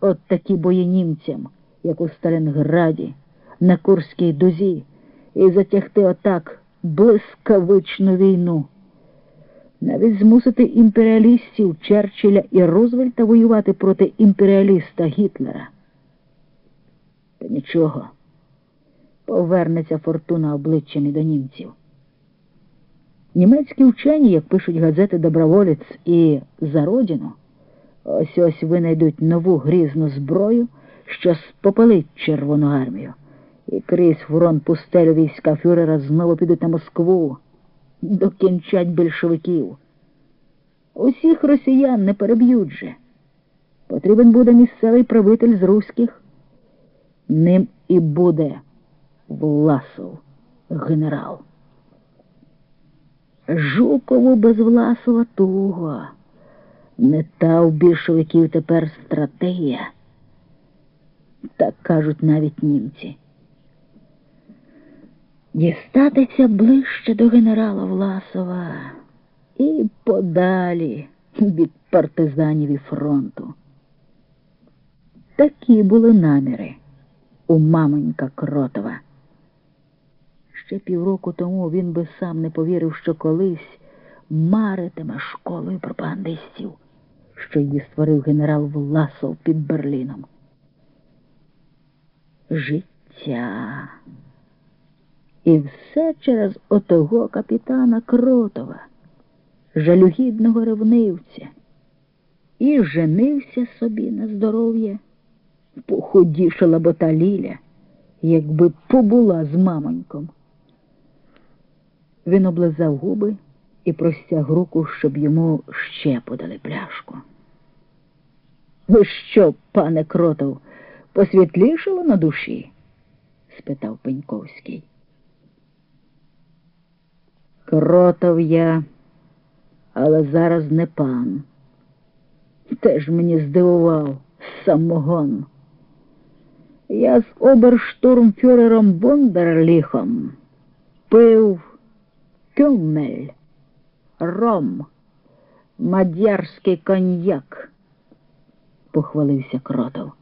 от такі бої німцям, як у Сталінграді, на Курській дузі, і затягти отак блискавичну війну. Навіть змусити імперіалістів Черчилля і Рузвельта воювати проти імперіаліста Гітлера. Та нічого, повернеться фортуна обличчям і до німців. Німецькі вчені, як пишуть газети Доброволець і За Родину, ось ось винайдуть нову грізну зброю, що спопелить Червону армію. І крізь фурон пустелю війська фюрера знову підуть на Москву, докінчать більшовиків. Усіх росіян не переб'ють же. Потрібен буде місцевий правитель з руських. Ним і буде Власов генерал. Жукову без Власова туго. Не та у більшовиків тепер стратегія. Так кажуть навіть німці. Дістатися ближче до генерала Власова і подалі від партизанів і фронту. Такі були наміри у маменька Кротова. Ще півроку тому він би сам не повірив, що колись маритиме школою пропагандистів, що її створив генерал Власов під Берліном. Життя. І все через отого капітана Кротова, жалюгідного ревнивця, і женився собі на здоров'я, похудішала бо та Ліля, якби побула з мамоньком. Він облизав губи і простяг руку, щоб йому ще подали пляшку. Ви що, пане Кротов, посвітлішало на душі? спитав Пеньковський. Кротов я, але зараз не пан. Теж мені здивував самогон. Я з оберштурмфюрером Бондерліхом пив кюмель, ром, мадярський коньяк, похвалився Кротов.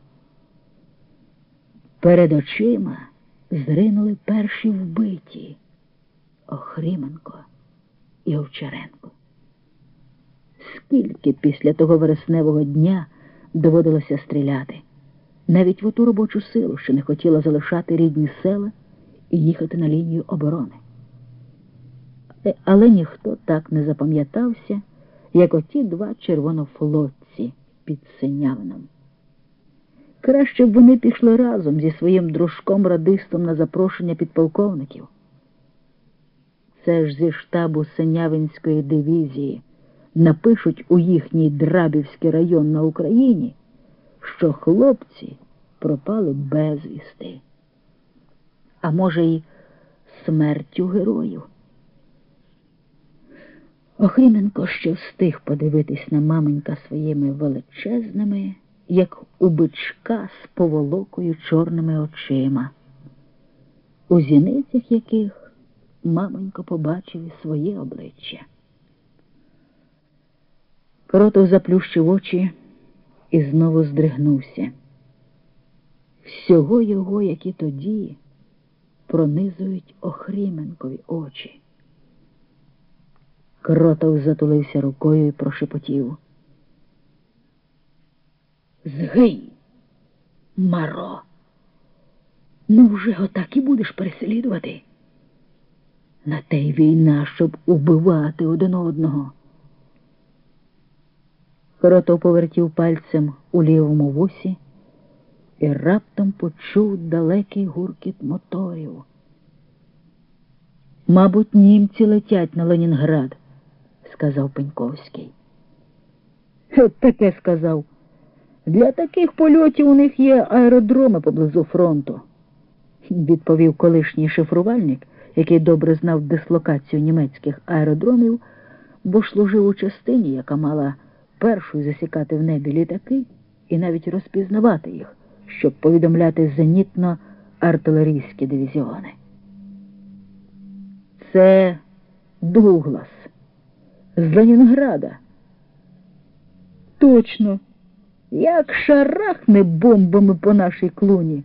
Перед очима зринули перші вбиті Охріменко і Овчаренко. Скільки після того вересневого дня доводилося стріляти, навіть в оту робочу силу, що не хотіла залишати рідні села і їхати на лінію оборони. Але ніхто так не запам'ятався, як оті два червонофлотці під Синявином. Краще б вони пішли разом зі своїм дружком радистом на запрошення підполковників. Це ж зі штабу Синявинської дивізії напишуть у їхній Драбівський район на Україні, що хлопці пропали безвісти. А може, й смертю героїв. Охріменко ще встиг подивитись на маменька своїми величезними, як у бичка з поволокою чорними очима, у зіницях яких маменько побачив і своє обличчя. Кротов заплющив очі і знову здригнувся. Всього його, як і тоді, пронизують Охріменкові очі. Кротов затулився рукою і прошепотів. Згинь, Маро. Ну вже отак і будеш переслідувати. На те й війна, щоб убивати один одного. Кротов повертів пальцем у лівому вусі і раптом почув далекий гуркіт моторів. Мабуть, німці летять на Ленінград сказав Пеньковський. Таке сказав. Для таких польотів у них є аеродроми поблизу фронту, відповів колишній шифрувальник, який добре знав дислокацію німецьких аеродромів, бо служив у частині, яка мала першою засікати в небі літаки і навіть розпізнавати їх, щоб повідомляти зенітно-артилерійські дивізіони. Це Дуглас з Ленінграда. Точно, як шарахне бомбами по нашій клуні.